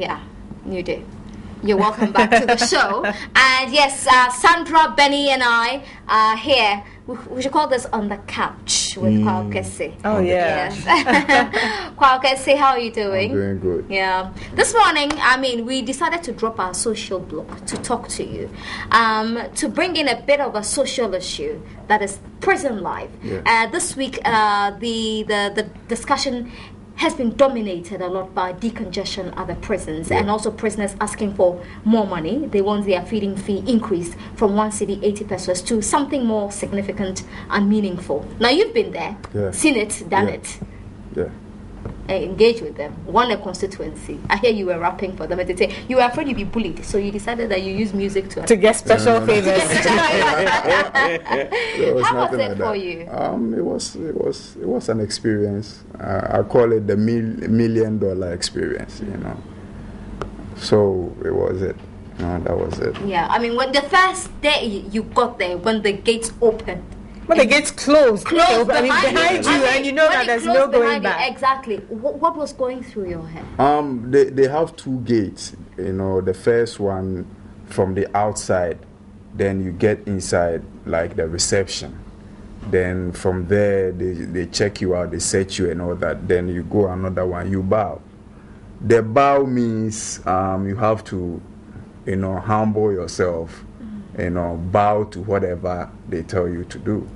Yeah, you do. You're welcome back to the show. And yes, uh, Sandra, Benny, and I are here. We, we should call this on the couch with mm. Kwaw Oh yeah. Yes. Kwaw how are you doing? I'm doing good. Yeah. This morning, I mean, we decided to drop our social block to talk to you, um, to bring in a bit of a social issue that is prison life. Yeah. Uh, this week, uh, the, the the discussion has been dominated a lot by decongestion at the prisons yeah. and also prisoners asking for more money. They want their feeding fee increased from one cedi 80 pesewas to something more significant and meaningful. Now you've been there, yeah. seen it, done yeah. it. Yeah engage with them, won a constituency. I hear you were rapping for them, and they say you were afraid you'd be bullied, so you decided that you use music to to get special favors. How was it like for you? Um, it was it was it was an experience. Uh, I call it the mil- million dollar experience. You know, so it was it. No, that was it. Yeah, I mean, when the first day you got there, when the gates opened when the gates closed, closed I mean, behind you, and you know that there's no going back. You, exactly. What, what, was going through your head? Um, they they have two gates. You know, the first one from the outside, then you get inside like the reception. Then from there, they they check you out, they set you and all that. Then you go another one, you bow. The bow means um, you have to, you know, humble yourself you know, bow to whatever they tell you to do.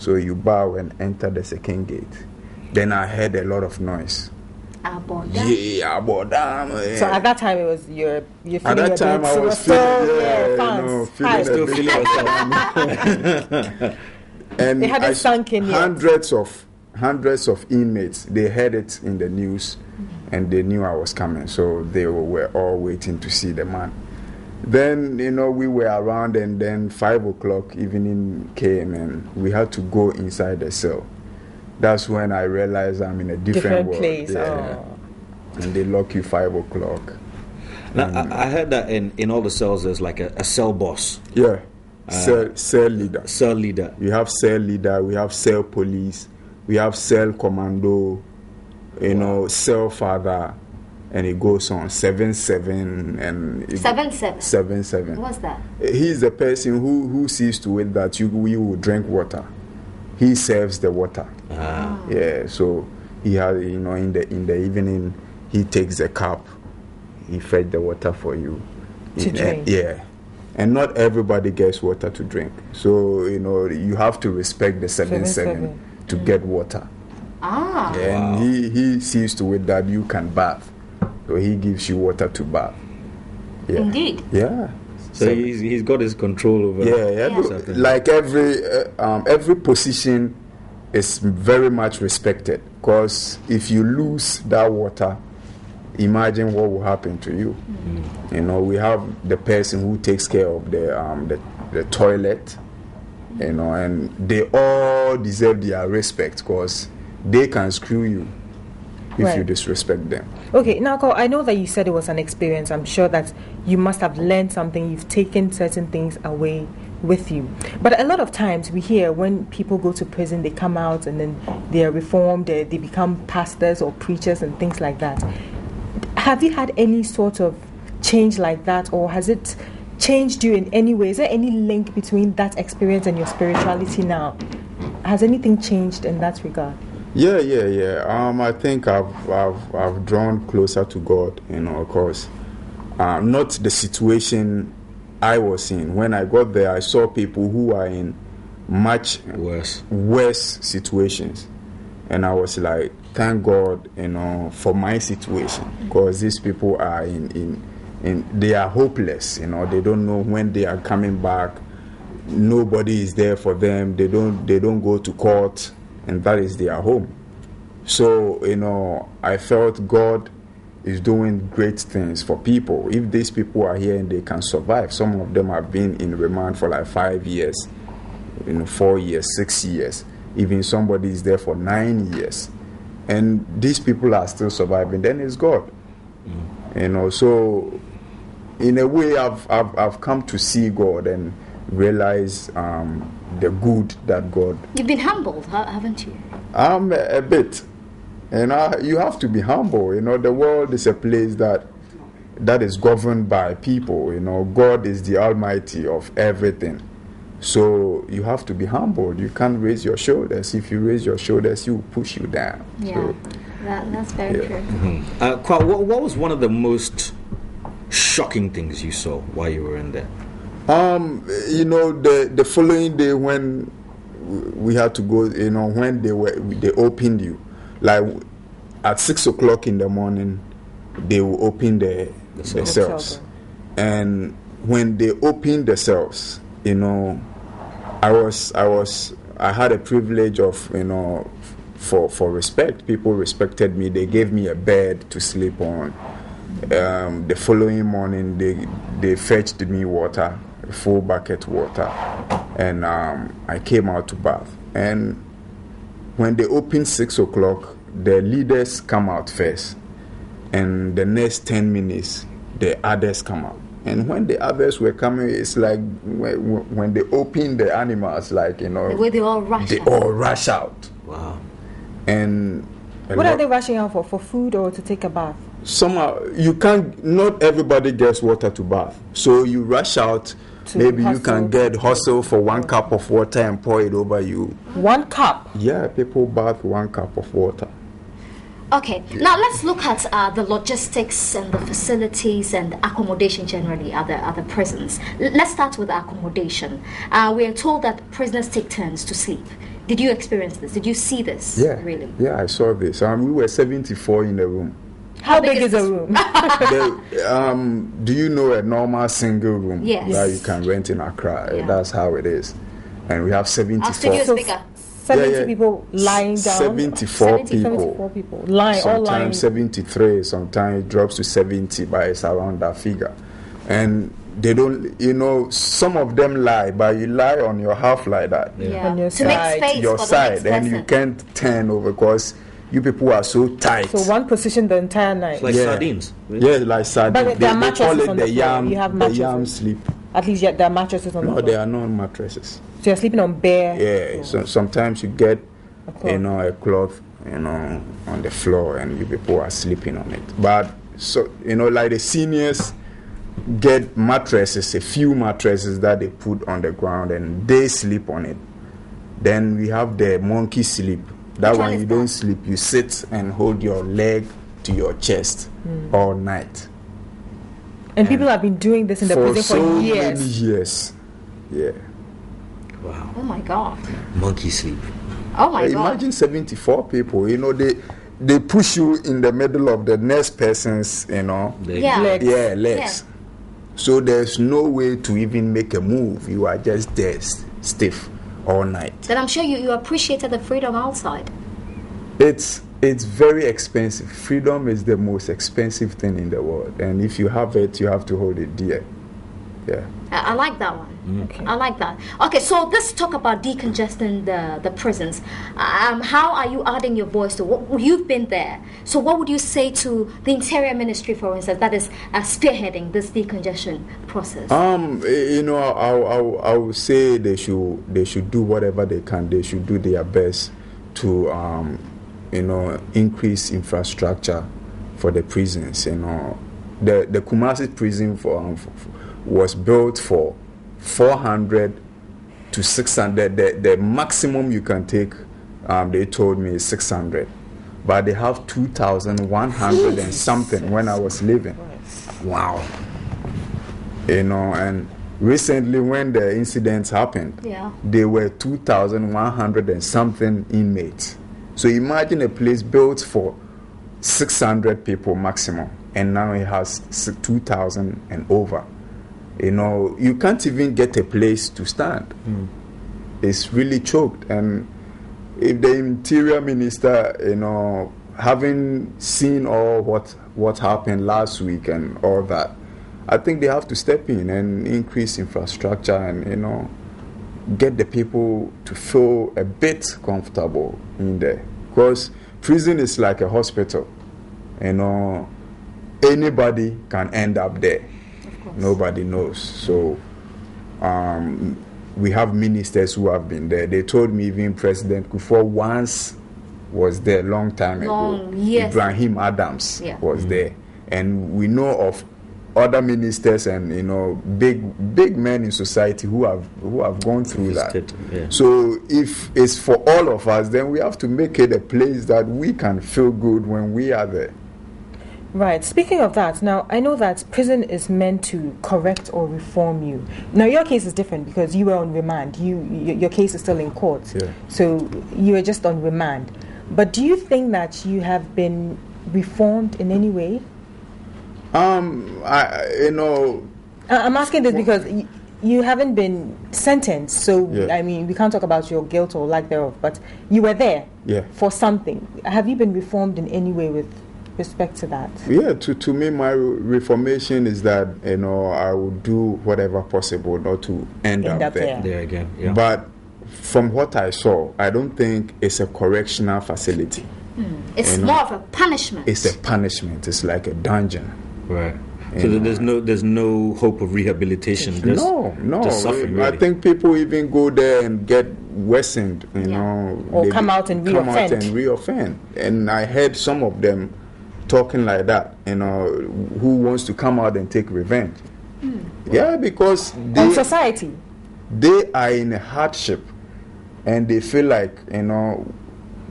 So you bow and enter the second gate. Then I heard a lot of noise. Abodam. Yeah, abodam. So at that time it was your your At that time I was feeling, yeah, you know, feeling still feeling and it hadn't I, sunk in hundreds yet. of hundreds of inmates they heard it in the news mm-hmm. and they knew I was coming so they were all waiting to see the man then you know we were around and then five o'clock evening came and we had to go inside the cell. That's when i realized i'm in a different, different world. place yeah. oh. and they lock you five o'clock. Now I, I heard that in, in all the cells there's like a, a cell boss. Yeah. Uh, cell, cell leader. cell leader. We have cell leader we have cell police we have cell commando you wow. know cell father and it goes on seven seven and seven seven seven seven. What's that? He's the person who who sees to it that you you will drink water. He serves the water. Ah. Yeah, so he has you know in the in the evening he takes the cup, he fed the water for you. To in, drink. Yeah. And not everybody gets water to drink. So, you know, you have to respect the 7 7, seven to mm. get water. Ah. And wow. he, he sees to it that you can bath. So he gives you water to bath. Yeah. Indeed. Yeah. So, so he's, he's got his control over. Yeah, every, like every uh, um, every position is very much respected. Because if you lose that water, imagine what will happen to you. Mm-hmm. You know, we have the person who takes care of the um, the, the toilet. You know, and they all deserve their respect because they can screw you if right. you disrespect them. Okay, now I know that you said it was an experience. I'm sure that you must have learned something. You've taken certain things away with you. But a lot of times we hear when people go to prison, they come out and then they are reformed, they, they become pastors or preachers and things like that. Have you had any sort of change like that, or has it changed you in any way? Is there any link between that experience and your spirituality now? Has anything changed in that regard? Yeah, yeah, yeah. Um, I think I've I've I've drawn closer to God, you know, because uh, not the situation I was in. When I got there, I saw people who are in much worse worse situations, and I was like, thank God, you know, for my situation, because these people are in in in they are hopeless. You know, they don't know when they are coming back. Nobody is there for them. They don't they don't go to court and that is their home. So, you know, I felt God is doing great things for people. If these people are here and they can survive, some of them have been in remand for like five years, you know, four years, six years. Even somebody is there for nine years. And these people are still surviving, then it's God. Mm. You know, so in a way, I've, I've, I've come to see God and realize um, the good that God. You've been humbled, haven't you? Um, a, a bit. and know, you have to be humble. You know, the world is a place that that is governed by people. You know, God is the Almighty of everything. So you have to be humble. You can't raise your shoulders. If you raise your shoulders, you push you down. Yeah, So, that, that's very Yeah. true. Uh, Kwaw, what, what was one of the most shocking things you saw while you were in there? Um, you know, the the following day when we had to go, you know, when they were they opened you, like at six o'clock in the morning, they will open the the cells. cells, and when they opened the cells, you know, I was I was I had a privilege of you know for for respect. People respected me. They gave me a bed to sleep on. Um, the following morning, they they fetched me water, full bucket water, and um, I came out to bath. And when they open six o'clock, the leaders come out first, and the next ten minutes, the others come out. And when the others were coming, it's like when, when they open the animals, like you know, The way they all rush. they out. all rush out. Wow. And a What are they rushing out for? For food or to take a bath? Somehow you can't not everybody gets water to bath so you rush out To maybe you can get hustle for one cup of water and pour it over you One cup. yeah people bath one cup of water Okay, now let's look at uh, the logistics and the facilities and accommodation generally at the, at the prisons. L- let's start with accommodation. Uh, we are told that prisoners take turns to sleep. Did you experience this? Did you see this? yeah Really? yeah i saw this um, we were 74 in the room How, big big, is is the this room? the, um, do you know a normal single room Yes. that you can rent in accra Yeah. that's how it is and we have 74 Our studio is bigger. 70 Yeah, yeah. people lying down. 74 70, people 74 people. Lying, all lying. sometimes 73 sometimes it drops to 70 but it's around that figure and they don't you know some of them lie but you lie on your half like that Yeah. On your to make side. space your for the side next and you can't turn over because you people are so tight So one position the entire night. It's like Yeah. sardines. yeah like sardine. But they, there are they mattresses call it on the the yam You have the mattresses. yam sleep At least yet there are mattresses on the no floor. they are not mattresses So you're sleeping on bare. yeah so sometimes you get A cloth. you know a cloth you know on the floor and you people are sleeping on it but so you know like the seniors get mattresses a few mattresses that they put on the ground and they sleep on it then we have the monkey sleep that Which one one is you don't that? sleep you sit and hold your leg to your chest Hmm. all night And people have been doing this in the for prison so for many years. years yeah Wow. Oh my God. Monkey sleep. Oh my God. imagine 74 people you know they they push you in the middle of the next person's you know They- Yeah. Legs. yeah legs so there's no way to even make a move you are just there stiff all night. Then I'm sure you, you appreciated the freedom outside. it's it's very expensive. Freedom is the most expensive thing in the world. And if you have it you have to hold it dear. Yeah. I, I like that one. Okay. I like that. Okay, so let's talk about decongesting the, the prisons. Um, how are you adding your voice to what you've been there? So, what would you say to the Interior Ministry, for instance, that is uh, spearheading this decongestion process? Um, you know, I, I, I would say they should they should do whatever they can. They should do their best to, um, you know, increase infrastructure for the prisons. You know, the the Kumasi prison for, um, f- f- was built for 400 to 600. The, the maximum you can take, um, they told me, is 600. But they have 2,100 and something when I was leaving Wow. you know and recently when the incidents happened Yeah. they were 2100 and something inmates so imagine a place built for 600 people maximum and now it has 2000 and over you know you can't even get a place to stand. Hmm. It's really choked. And if the interior minister you know having seen all what what happened last week and all that i think they have to step in and increase infrastructure and you know get the people to feel a bit comfortable in there. Because prison is like a hospital. You know anybody can end up there nobody knows so um, we have ministers who have been there. They told me even President Kufuor once was there long time Long, ago. yes. Ibrahim Adams Yeah. was there, and we know of other ministers and you know big big men in society who have who have gone through that. Yeah. So if it's for all of us, then we have to make it a place that we can feel good when we are there. Right. Speaking of that, now I know that prison is meant to correct or reform you. Now your case is different because you were on remand. You, y- your case is still in court. Yeah. So you were just on remand. But do you think that you have been reformed in any way? Um, I you know I- I'm asking this because y- you haven't been sentenced. So Yeah. I mean, we can't talk about your guilt or lack thereof. But you were there Yeah. for something. Have you been reformed in any way with respect to that? Yeah, to, to me, my reformation is that you know I will do whatever possible not to end, End up, up there. there. There again. Yeah. But from what I saw, I don't think it's a correctional facility. Hmm. It's You know. more of a punishment. It's a punishment. It's like a dungeon. right. So Yeah. there's no there's no hope of rehabilitation. Just, no, no. Just suffering. I think people even go there and get worsened. You Yeah. know, Or come out and come out reoffend. and reoffend. And I heard some of them talking like that. You know, who wants to come out and take revenge? Hmm. Yeah, because On they, society. they are in a hardship and they feel like you know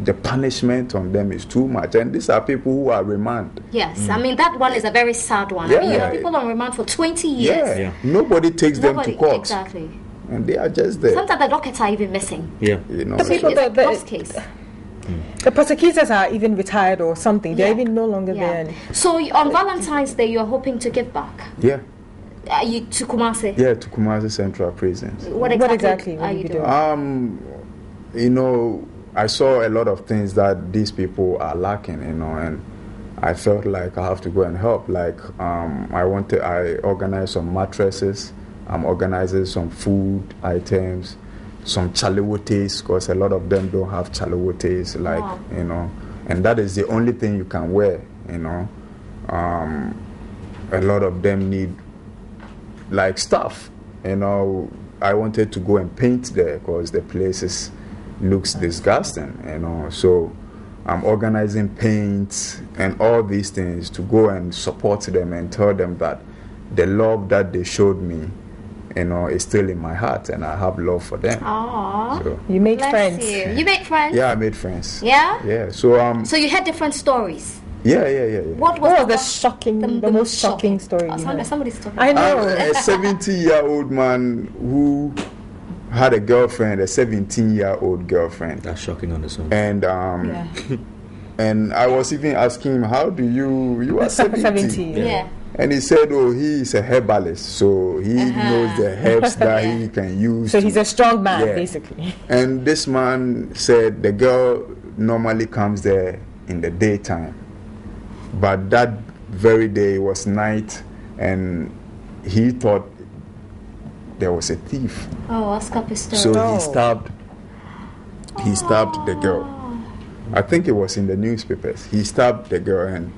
the punishment on them is too much and these are people who are remand yes, I mean that one is a very sad one. I mean, you Yeah. have people on remand for 20 years. yeah. Yeah. nobody takes Nobody, them to court Exactly. and they are just there Sometimes the dockets are even missing. Yeah. you know The people It's a that- that- lost case. The prosecutors are even retired or something. They're Yeah. even no longer Yeah. there. So on Valentine's Day, you're hoping to give back. yeah Are you to Kumasi? yeah to Kumasi Central Prison. What What exactly, exactly will are you you doing? doing? um you know I saw a lot of things that these people are lacking you know and I felt like I have to go and help like um I wanted I organized some mattresses I'm organizing some food items some chalewotes because a lot of them don't have chalewotes like Wow. you know and that is the only thing you can wear you know um a lot of them need like stuff. You know, I wanted to go and paint there because the place is, looks disgusting. You know, so I'm organizing paints and all these things to go and support them and tell them that the love that they showed me, you know, is still in my heart and I have love for them. Aww. So you make Bless friends. you. You make friends? yeah, I made friends. Yeah? Yeah. So um. So you had different stories. Yeah, yeah, yeah, yeah. What was What was the most- shocking, the, most shocking story Oh, somebody, somebody's talking. I know. a 70 year old man who had a girlfriend, a 17 year old girlfriend. That's shocking on its own. And um, yeah. and I was even asking him, How do you you are 70? 70. yeah. And he said, Oh, he is a herbalist, so he uh-huh. knows the herbs that he can use. So to- he's a strong man, Yeah. basically. and this man said the girl normally comes there in the daytime, but that very day was night, and he thought there was a thief. Oh, Oscar Pistorius. So Oh. he stabbed. He stabbed the girl. Oh. I think it was in the newspapers. He stabbed the girl, and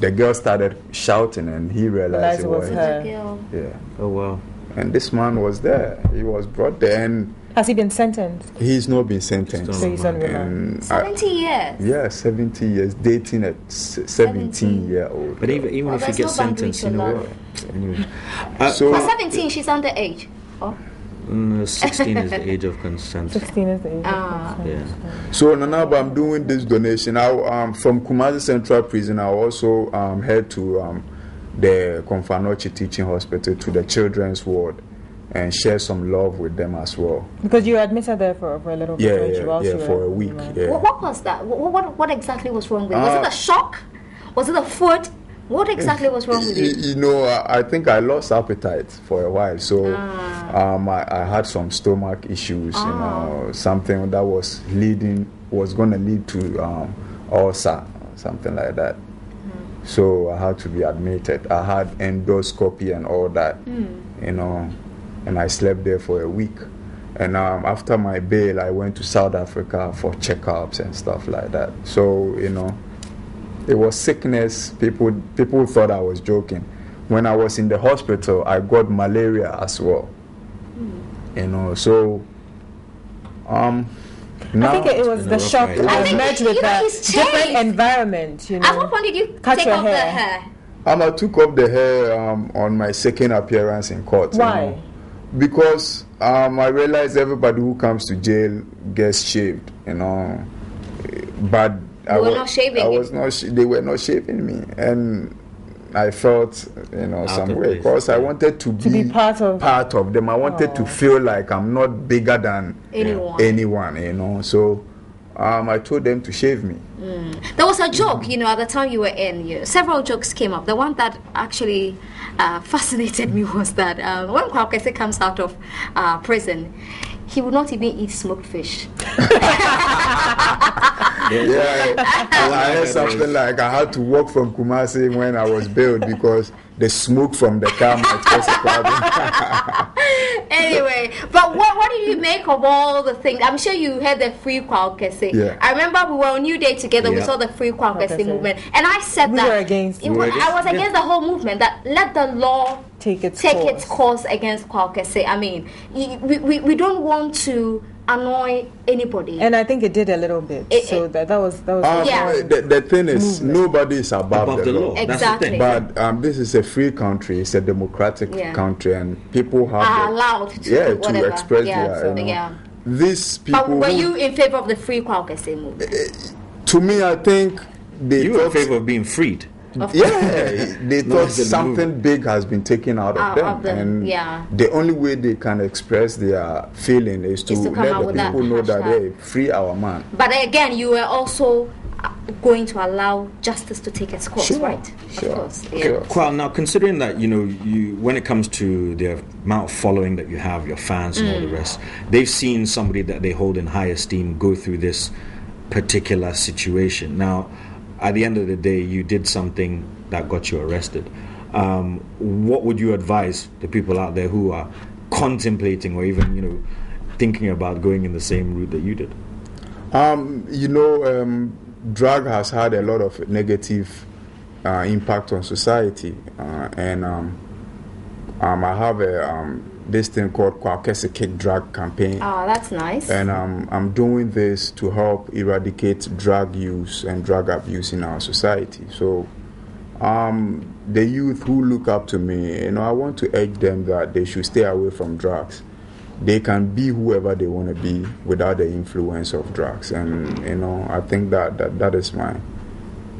the girl started shouting, and he realized Realized it it was was her. Girl. Yeah, Oh wow. and this man was there. He was brought there, and Has he been sentenced? he's not been sentenced. So he's on remand. 70 years. yeah, 70 years dating a s- 17 year old. But even even Well, if you gets no sentenced, you know what? Anyway, uh, So For 17, she's underage. Oh. Mm, 16 is the age of consent. 16 is the age. of Ah. consent. Yeah. So Nanaba, I'm doing this donation. I um, from Kumasi Central Prison. I also um, head to um, the Komfo Anokye Teaching Hospital to the children's ward and share some love with them as well. Because you were admitted there for, for a little bit. Yeah, weren't you, yeah, whilst yeah, you were for a week. remand? Yeah. What, what was that? What, what, what exactly was wrong with it? Was Uh, it a shock? Was it a food? What exactly was wrong with You, you? know, I, I think I lost appetite for a while, so Ah. um, I, I had some stomach issues. You know, something that was leading was going to lead to um, ulcer, something like that. Hmm. So I had to be admitted. I had endoscopy and all that. Hmm. You know, and I slept there for a week. And um, after my bail, I went to South Africa for checkups and stuff like that. So you know, it was sickness. People people thought I was joking. When I was in the hospital, I got malaria as well. You know, so um, now I think it, it was the been a rough shock it I was think met you with know, the different changed. environment, you At what know. point did you Cut take your off the hair. hair? Um, I took off the hair um, on my second appearance in court. you Why? know. Because um, I realized everybody who comes to jail gets shaved, you know. But I were wa- not shaving I was not. Sh- they were not shaving me, and I felt, you know, some way place, because I wanted to, To be part of- part of them. I wanted to feel like I'm not bigger than Anyone. anyone, you know. So um, I told them to shave me. There was a joke, you know, at the time you were in. You, several jokes came up. The one that actually uh, fascinated me was that uh, when Kwaw Kese comes out of uh, prison, he would not even eat smoked fish. Yeah, I, I heard something like I had to walk from Kumasi when I was bailed because the smoke from the car might cause a problem. anyway, but what what did you make of all the things? I'm sure you heard the free Kwaw Kese. Yeah. I remember we were on New Day together. We saw the free Kwaw Kese Kwakese. movement, and I said We that were against it it. was- were I against- was yeah. against the whole movement that let the law Take its take course. its course against Kwaw Kese. I mean, we, we, we don't want to annoy anybody. And I think it did a little bit. It- so it- that that was that was. Um, Yeah. the, the thing is, nobody is above, Above the law. Exactly. That's the thing. But um, this is a free country. It's a democratic Yeah. country, and people have Are the- allowed to yeah do whatever. to express Yeah, their. so, you know, yeah. These but people. were who- you in favor of the free Kwaw Kese movement? to me, I think they You were in favor of being freed. Of Yeah, they thought it's a something big has been taken out of Out them, of them, and yeah. the only way they can express their feeling is to, Is to let the with that people know that they free our man. But again, you were also uh, going to allow justice to take its course, Sure, right? sure, Of course. sure. Yeah. Kwaw, now considering that you know you when it comes to the amount of following that you have, your fans and all Mm. the rest, they've seen somebody that they hold in high esteem go through this particular situation. Now, at the end of the day, you did something that got you arrested. Um, what would you advise the people out there who are contemplating or even you know thinking about going in the same route that you did? Um, you know, um, drug has had a lot of negative uh, impact on society, uh, and um, um, I have a um, this thing called Kwaw Kese Kick Drug Campaign. Ah, that's nice. and um, I'm doing this to help eradicate drug use and drug abuse in our society. So, um, the youth who look up to me, you know, I want to urge them that they should stay away from drugs. They can be whoever they want to be without the influence of drugs, and you know, I think that that, that is my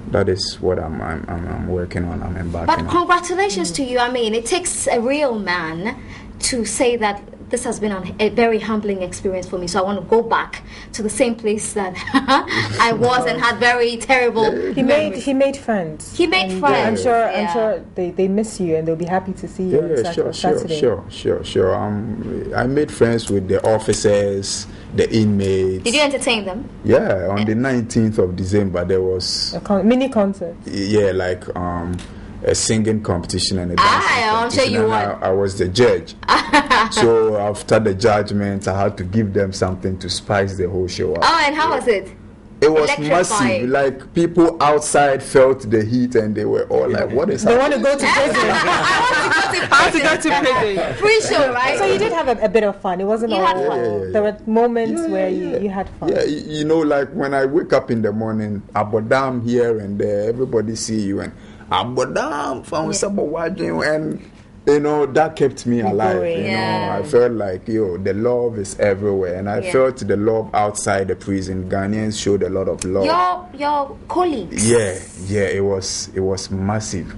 that is what I'm I'm, I'm, working on. I'm embarking But on. congratulations to you. I mean, it takes a real man to say that this has been an, a very humbling experience for me. So I want to go back to the same place that I was and had very terrible. He made he made friends. He made And friends, I'm sure yeah. I'm sure they, they miss you and they'll be happy to see you Yeah, yeah, sure, sure, sure, sure, sure. Um, I made friends with the officers, the inmates. Did you entertain them? Yeah, on the 19th of December there was A con- mini concert. yeah like um a singing competition and a Ah, dancing I'm sure competition, you and won. I, I was the judge. so after the judgment, I had to give them something to spice the whole show up. Oh, and how was it? It was massive. Like people outside felt the heat, and they were all like, "What is They happening?" want to go to prison. I want to go to prison. to go to prison. Free show, right? so you did have a, a bit of fun. It wasn't You all. had fun. Yeah, yeah, yeah. There were moments Yeah, where yeah, you, yeah. you had fun. Yeah, you know, like when I wake up in the morning, Abodam here and there, everybody see you and Abodam from Sabawajin and you know that kept me alive. You Yeah. know, I felt like yo, the love is everywhere, and I Yeah. felt the love outside the prison. Ghanaians showed a lot of love. Your your colleagues. Yeah, yeah, it was it was massive.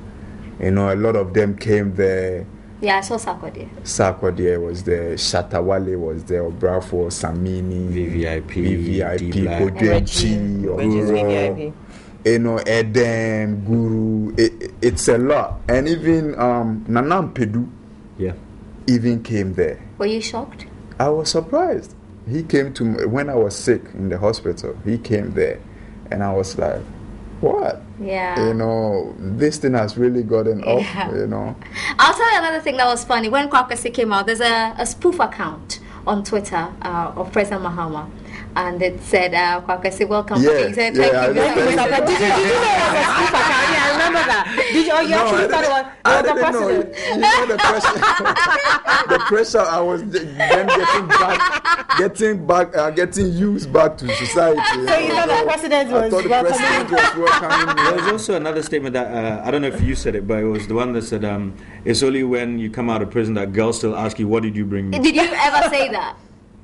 You know, a lot of them came there. Yeah, I saw Sakode. Sarkodie was there, Shatta Wale was there, Obrafour, Samini, VVIP, VVIP, D-Black. Godechi, Which is Oguro, VVIP. you know, Edem, Guru. It, it's a lot. And even um, Nana Ampadu Yeah. even came there. Were you shocked? I was surprised. He came to me when I was sick in the hospital. He came there, and I was like, "What? Yeah. You know, this thing has really gotten Yeah. up. You know." I'll tell you another thing that was funny. When Kwaw Kese came out, there's a, a spoof account on Twitter uh, of President Mahama. And it said, uh, Kwaw Kese, welcome. Yeah, Okay, he said, yeah, thank I you, know, Mr. thank did you, did you know it was a Steve Akari? I remember that. Did you, oh, you No, actually thought it was, I it was the didn't know. president? You know the pressure. the pressure. I was then getting back, getting back, uh, getting used back to society. So you know the president I was thought the welcoming president was welcoming There was also another statement that uh, I don't know if you said it, but it was the one that said, um, "It's only when you come out of prison that girls still ask you, what did you bring me?'" Did you ever say that?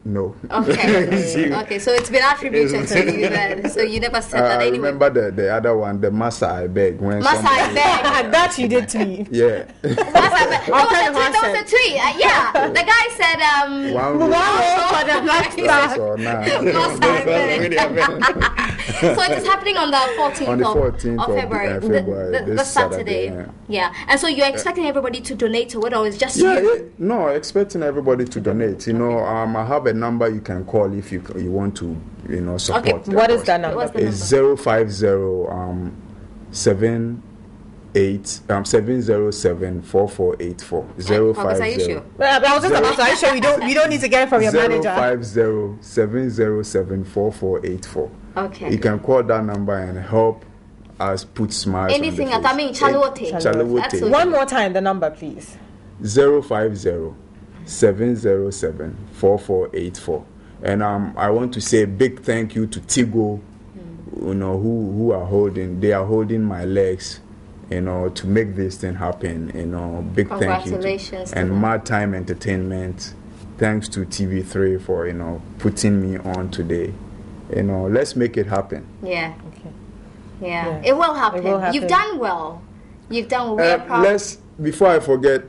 No. Okay. okay, so it's been attributed to you then. So you never said Uh, that I remember the, the other one, the Massa I beg. When Massa, I beg. that you did to me. Yeah. Massa, I beg. There was, a I'll tweet, there was a tweet. Uh, yeah, the guy said, um, one One way for the black That's star. all I beg. So it is happening on the 14th, On the of- 14th of, of, uh, February, the- February, the, the this Saturday. Saturday, yeah. and so you're expecting everybody to donate to it, or it's just Yeah, you? yeah, no, expecting everybody to donate. You know, um, I have a number you can call if you you want to, you know, support. Okay, What is that number? What's the It's zero five zero um seven eight um seven zero seven four four eight four zero Focus, five are you zero sure? Well, I was just about to. Are you sure you don't? You don't need to get it from your zero manager. five zero seven zero seven four four eight four. Okay. You can call that number and help us put smiles. Anything on at the I mean, face. Chalote. Chalote. Okay. One more time, the number, please. 050 707 4484 and um, I want to say a big thank you to Tigo you know who who are holding they are holding my legs you know to make this thing happen you know big thank you Congratulations to, to and them. Mad Time Entertainment thanks to TV3 for you know putting me on today you know let's make it happen Yeah. Okay. Yeah. Yeah. It will happen. It will happen. You've done well. You've done well. Uh, let's before I forget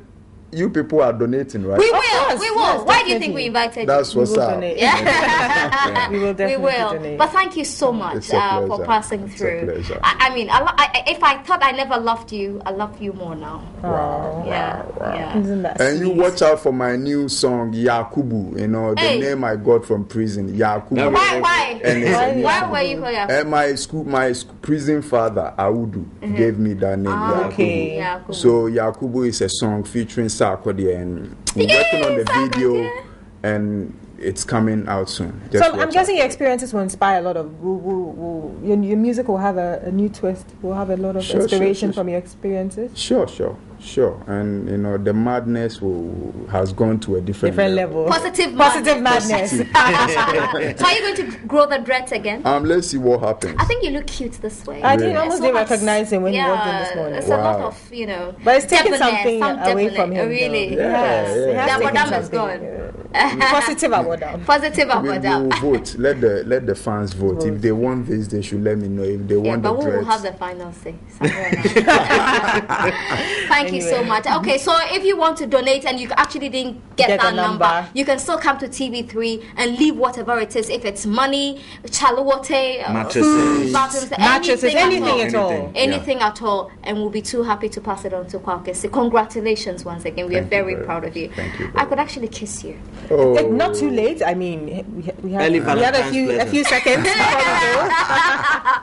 you people are donating right we will. course, we will. yes, Why do you think we definitely. invited that's you? what's we will up donate. Yeah. We will we definitely will. donate. But thank you so much It's a uh, for pleasure. passing It's a through. pleasure. I, I mean, I, lo- I, if I thought I never loved you, I love you more now. Wow. Yeah. Yeah. Isn't that And you sweet? watch out for my new song Yakubu, you know, the Hey. name I got from prison, Yakubu. Why? Why? And Why? Why were you called And my school, my sc- prison father, Audu, gave me that name, Mm-hmm. Ah, Yakubu. okay. Yakubu. So Yakubu is a song featuring Sarkodie, and we're working on the Yay, video, Sarkodie. and it's coming out soon. Just So I'm guessing out. your experiences will inspire a lot of. Will, will, will, your, your music will have a, a new twist. Will have a lot of Sure, sure, inspiration sure, from your experiences. Sure, sure, sure. And you know, the madness will, has gone to a different, Different level. Positive Positive madness. madness. so are you going to grow the dreads again? Um, let's see what happens. I think you look cute this way. I Really? didn't almost So didn't recognize him when yeah, he walked in this morning. There's a lot of, you know. But it's taking something some away from him. Really. Though. Yes, Yeah, it yeah. has That taken madam is gone. Positive about that. Positive about we about will that. vote. Let the let the fans vote. If they want this, they should let me know. If they Yeah, want but the we will have the final say. somewhere around. Thank you so much. Okay, so if you want to donate and you actually didn't get, Get that number, number. you can still come to TV3 and leave whatever it is. If it's money, chalote, uh, Mattresses. food, mattresses, Mattresses, anything, anything at at all. all. Anything. Anything at all, and we'll be too happy to pass it on to Kwaw Kese. Congratulations once again. We Thank are very very proud of you. Thank you I could actually kiss you. Oh. Like, Not too late. I mean, we, we have, we have a few a few seconds before we go.